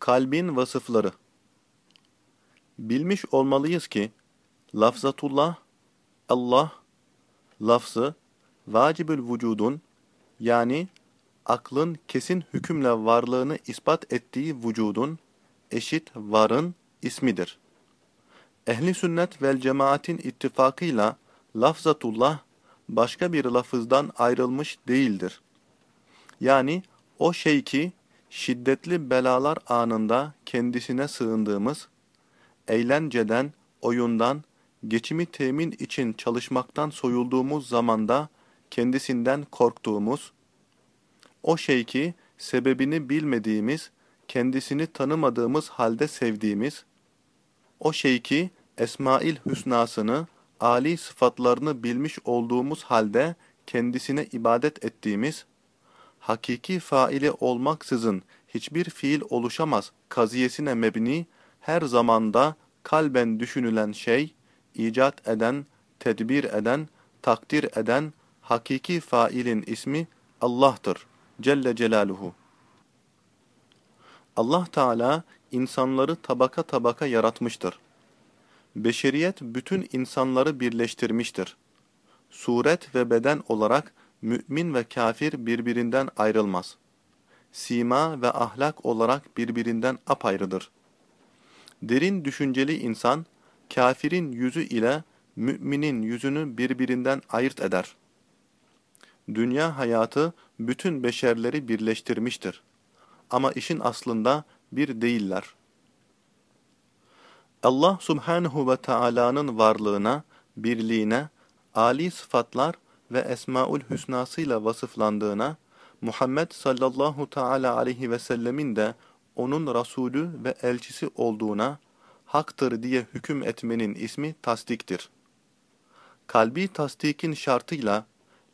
Kalbin vasıfları Bilmiş olmalıyız ki, lafzatullah, Allah, lafzı, vacibül vücudun, yani aklın kesin hükümle varlığını ispat ettiği vücudun, eşit varın ismidir. Ehli sünnet vel cemaatin ittifakıyla lafzatullah başka bir lafızdan ayrılmış değildir. Yani o şey ki şiddetli belalar anında kendisine sığındığımız, eğlenceden, oyundan, geçimi temin için çalışmaktan soyulduğumuz zamanda kendisinden korktuğumuz, o şey ki sebebini bilmediğimiz, kendisini tanımadığımız halde sevdiğimiz, o şey ki Esmail Hüsnasını, âli sıfatlarını bilmiş olduğumuz halde kendisine ibadet ettiğimiz, hakiki faili olmaksızın hiçbir fiil oluşamaz kaziyesine mebni, her zamanda kalben düşünülen şey, icat eden, tedbir eden, takdir eden, hakiki failin ismi Allah'tır. Celle Celaluhu. Allah Teala insanları tabaka tabaka yaratmıştır. Beşeriyet bütün insanları birleştirmiştir. Suret ve beden olarak mümin ve kafir birbirinden ayrılmaz. Sima ve ahlak olarak birbirinden apayrıdır. Derin düşünceli insan, kafirin yüzü ile müminin yüzünü birbirinden ayırt eder. Dünya hayatı bütün beşerleri birleştirmiştir. Ama işin aslında bir değiller. Allah subhanehu ve Taala'nın varlığına, birliğine, âli sıfatlar ve Esmaül Hüsnasıyla vasıflandığına, Muhammed sallallahu teala aleyhi ve sellemin de onun Resulü ve elçisi olduğuna, haktır diye hüküm etmenin ismi tasdiktir. Kalbi tasdikin şartıyla,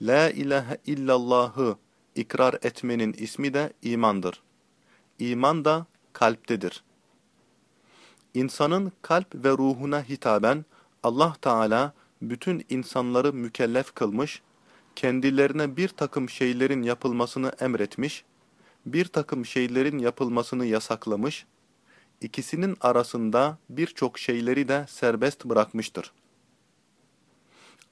La ilahe illallahı ikrar etmenin ismi de imandır. İman da kalptedir. İnsanın kalp ve ruhuna hitaben Allah Teala bütün insanları mükellef kılmış, kendilerine bir takım şeylerin yapılmasını emretmiş, bir takım şeylerin yapılmasını yasaklamış, ikisinin arasında birçok şeyleri de serbest bırakmıştır.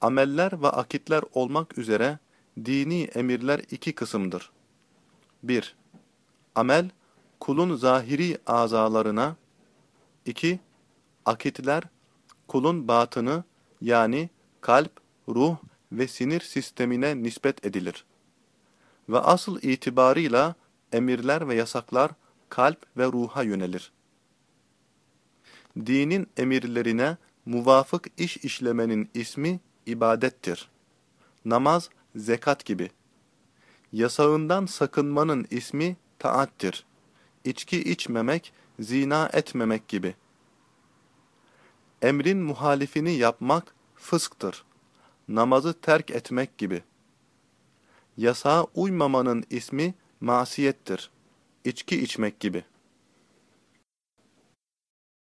Ameller ve akitler olmak üzere dini emirler iki kısımdır. 1. Amel, kulun zahiri azalarına, 2. Akitler, kulun batını yani kalp, ruh ve sinir sistemine nispet edilir. Ve asıl itibarıyla emirler ve yasaklar kalp ve ruha yönelir. Dinin emirlerine muvafık iş işlemenin ismi ibadettir. Namaz, zekat gibi. Yasağından sakınmanın ismi taattir. İçki içmemek, zina etmemek gibi. Emrin muhalifini yapmak fısktır. Namazı terk etmek gibi. Yasağa uymamanın ismi masiyettir. İçki içmek gibi.